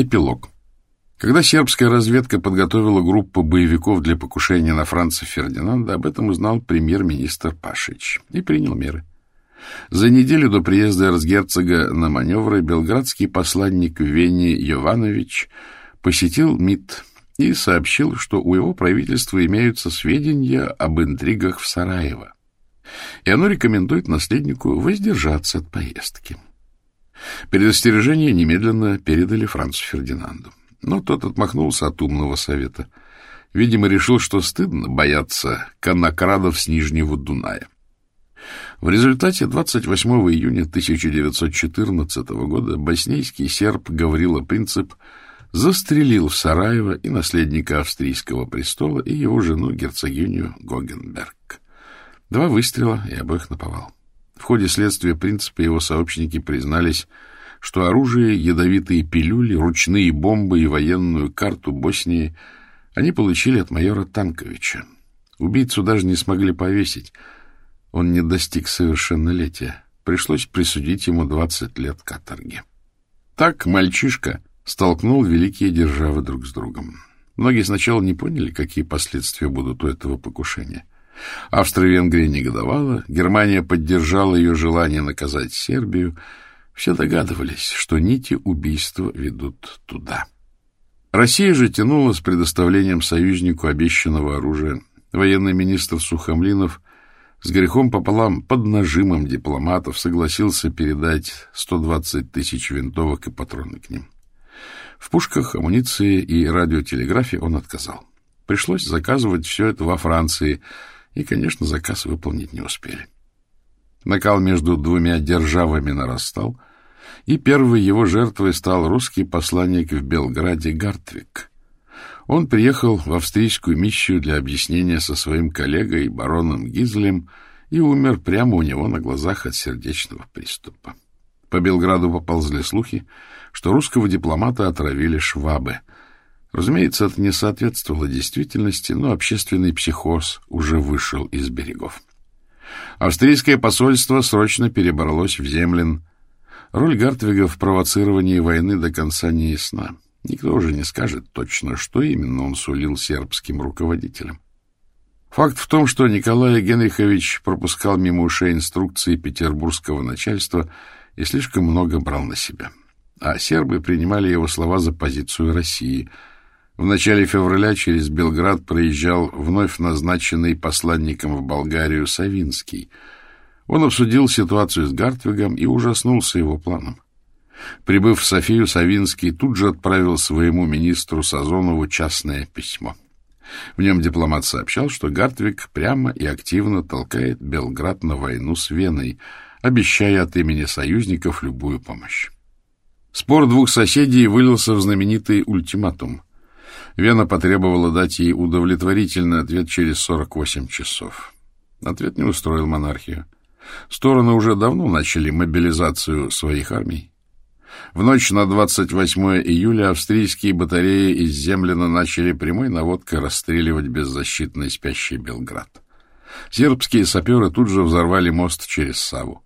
Эпилог. Когда сербская разведка подготовила группу боевиков для покушения на Франца Фердинанда, об этом узнал премьер-министр Пашич и принял меры. За неделю до приезда эрцгерцога на маневры белградский посланник Вене Йованович посетил МИД и сообщил, что у его правительства имеются сведения об интригах в Сараево, и оно рекомендует наследнику воздержаться от поездки. Предостережение немедленно передали Францу Фердинанду. Но тот отмахнулся от умного совета. Видимо, решил, что стыдно бояться конокрадов с Нижнего Дуная. В результате 28 июня 1914 года боснийский серб Гаврила Принцип застрелил в Сараево и наследника австрийского престола, и его жену герцогиню Гогенберг. Два выстрела и обоих наповал. В ходе следствия Принципа его сообщники признались, что оружие, ядовитые пилюли, ручные бомбы и военную карту Боснии они получили от майора Танковича. Убийцу даже не смогли повесить. Он не достиг совершеннолетия. Пришлось присудить ему 20 лет каторги. Так мальчишка столкнул великие державы друг с другом. Многие сначала не поняли, какие последствия будут у этого покушения. Австро-Венгрия негодовала, Германия поддержала ее желание наказать Сербию — все догадывались, что нити убийства ведут туда. Россия же тянула с предоставлением союзнику обещанного оружия. Военный министр Сухомлинов с грехом пополам под нажимом дипломатов согласился передать 120 тысяч винтовок и патроны к ним. В пушках, амуниции и радиотелеграфе он отказал. Пришлось заказывать все это во Франции, и, конечно, заказ выполнить не успели. Накал между двумя державами нарастал, и первой его жертвой стал русский посланник в Белграде Гартвик. Он приехал в австрийскую миссию для объяснения со своим коллегой, бароном Гизлем, и умер прямо у него на глазах от сердечного приступа. По Белграду поползли слухи, что русского дипломата отравили швабы. Разумеется, это не соответствовало действительности, но общественный психоз уже вышел из берегов. Австрийское посольство срочно перебралось в Землин, Роль Гартвига в провоцировании войны до конца не ясна. Никто уже не скажет точно, что именно он сулил сербским руководителям. Факт в том, что Николай Генрихович пропускал мимо ушей инструкции петербургского начальства и слишком много брал на себя. А сербы принимали его слова за позицию России. В начале февраля через Белград проезжал вновь назначенный посланником в Болгарию Савинский — он обсудил ситуацию с Гартвигом и ужаснулся его планом. Прибыв в Софию, Савинский тут же отправил своему министру Сазонову частное письмо. В нем дипломат сообщал, что Гартвиг прямо и активно толкает Белград на войну с Веной, обещая от имени союзников любую помощь. Спор двух соседей вылился в знаменитый ультиматум. Вена потребовала дать ей удовлетворительный ответ через 48 часов. Ответ не устроил монархию. Стороны уже давно начали мобилизацию своих армий. В ночь на 28 июля австрийские батареи из Землина начали прямой наводкой расстреливать беззащитный спящий Белград. Сербские саперы тут же взорвали мост через Саву.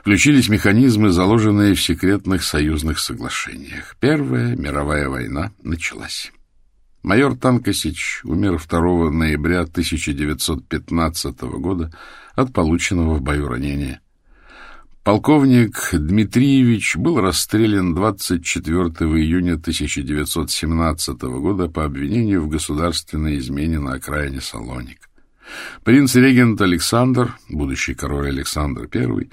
Включились механизмы, заложенные в секретных союзных соглашениях. Первая мировая война началась. Майор Танкосич умер 2 ноября 1915 года от полученного в бою ранения. Полковник Дмитриевич был расстрелян 24 июня 1917 года по обвинению в государственной измене на окраине Салоник. Принц-регент Александр, будущий король Александр I,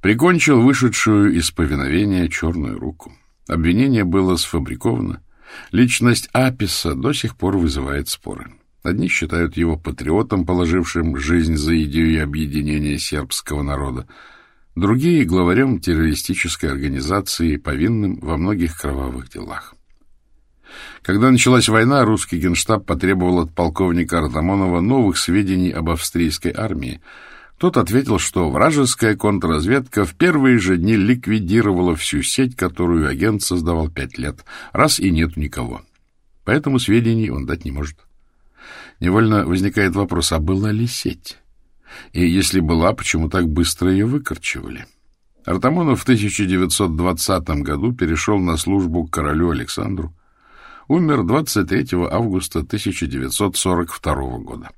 прикончил вышедшую из повиновения черную руку. Обвинение было сфабриковано. Личность Аписа до сих пор вызывает споры. Одни считают его патриотом, положившим жизнь за идею объединения сербского народа, другие — главарем террористической организации, повинным во многих кровавых делах. Когда началась война, русский генштаб потребовал от полковника Артамонова новых сведений об австрийской армии. Тот ответил, что вражеская контрразведка в первые же дни ликвидировала всю сеть, которую агент создавал пять лет, раз и нет никого. Поэтому сведений он дать не может. Невольно возникает вопрос, а была ли сеть? И если была, почему так быстро ее выкорчевали? Артамонов в 1920 году перешел на службу к королю Александру. Умер 23 августа 1942 года.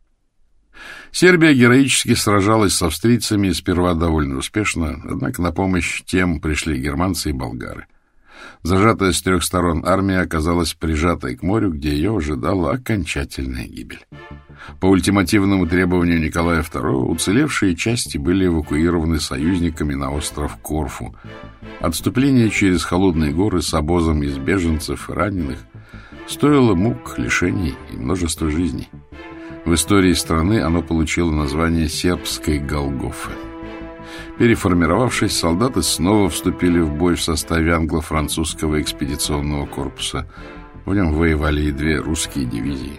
Сербия героически сражалась с австрийцами сперва довольно успешно, однако на помощь тем пришли германцы и болгары. Зажатая с трех сторон армия оказалась прижатой к морю, где ее ожидала окончательная гибель. По ультимативному требованию Николая II уцелевшие части были эвакуированы союзниками на остров Корфу. Отступление через холодные горы с обозом из беженцев и раненых стоило мук, лишений и множества жизней. В истории страны оно получило название «Сербской Голгофы». Переформировавшись, солдаты снова вступили в бой в составе англо-французского экспедиционного корпуса. В нем воевали и две русские дивизии.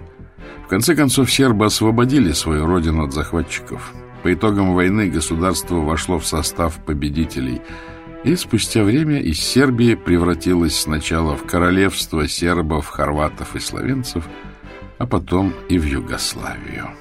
В конце концов, сербы освободили свою родину от захватчиков. По итогам войны государство вошло в состав победителей, и спустя время из Сербии превратилось сначала в королевство сербов, хорватов и словенцев, а потом и в Югославию.